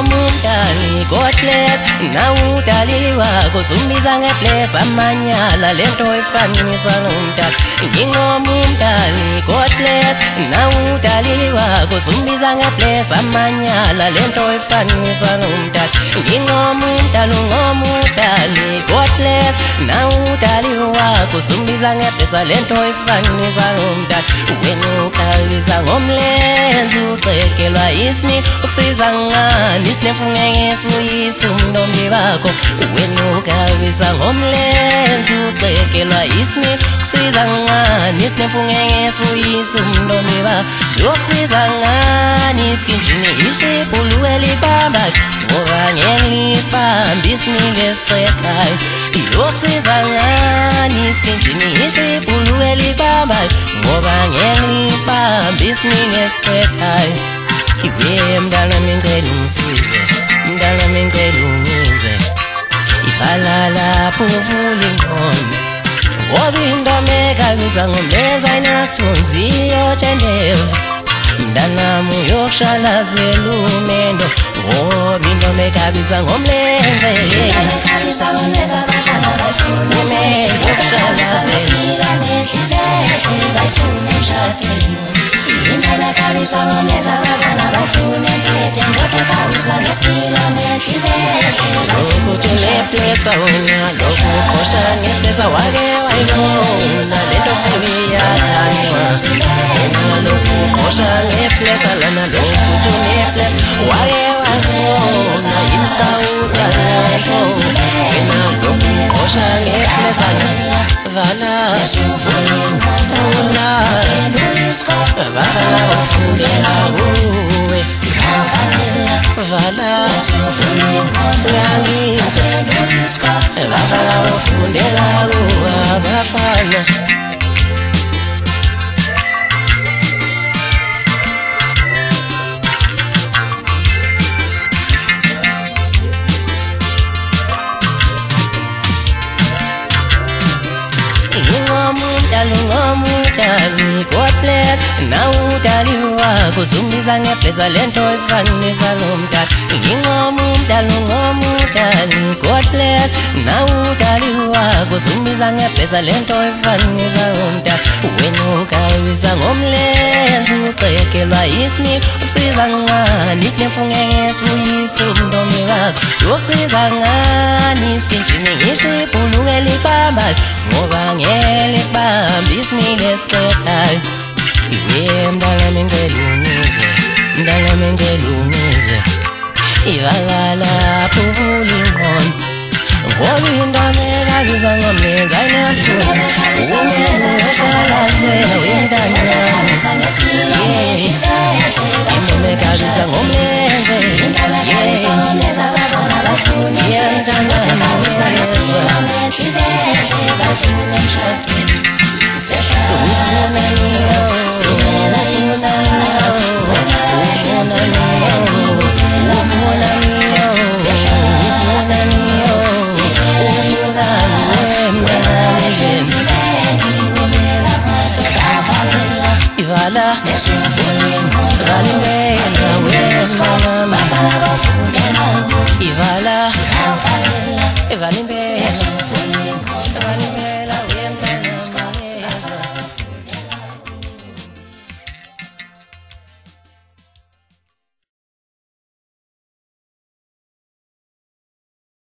umdali God bless nawudali wakho sumbiza ngebless amanyala lento efanisa nomdali ngingoma umdali God bless nawudali wakho sumbiza ngebless amanyala lento efanisa nomdali ngingoma umdali ungoma udali God bless nawudali wakho sumbiza ngebless lento efanisa nomdali wena ukhalisa ngomlenze uqekelwa ismi. Ukusiza ngani? Sinefunge ngesibuyisa umntombi bakho. Wena ukhalisa ngomlenze uqekelwa ismi. Ukusiza ngani? Sinefunge ngesibuyisa umntombi bakho. Yokusiza ngani? Iskinjini ishibhulu elibamba ngoba ngelisibambi isimile sicekayo yokusiza ngani? Iskinjini ishibhulu elibambayo ngoba ngelisibambi isimile sicekayo iwe mntana mingcela ungisize mntana mingcela ungizwe ivala lapho uvula ingqondo ngoba intomekabiza ngomleza inasithunziyo tshenteva mntanami uyokushalazela umendo ngoba intomekabiza ngomlenze. Umendo uyokushalazela lokuthi uneplesa wona lokuqosha ngeplesa wake wayibona lento sebiyakanywa wena lokuqosha ngeplesa lana lokuthi uneplesa wake wazibona imsawusa lento wena lokuqosha ngeplesa vala vala vala ngomudali god bless nawudali wakho sumbiza ngeblesa lento efanisa lomdali ingomudali ngomudali god bless nawudali wakho sumbiza ngeblesa lento efanisa lomdali wena ukawisa ngomlenze uqekelwa ismi usiza ngani sinefunge ngesibuyisa umntombi wakho. Yokusiza ngani iskinjini ngishibhuluke libambayo ngoba ngelisibambi isimile sicekayo iwe mntanami ngicela ungizwe mntanami ngicela ungizwe ivala lapho uvula ingqondo ngoba intomekabiza ngomlenze ayinasithunzi umenze ushalazela wentanami intomekabiza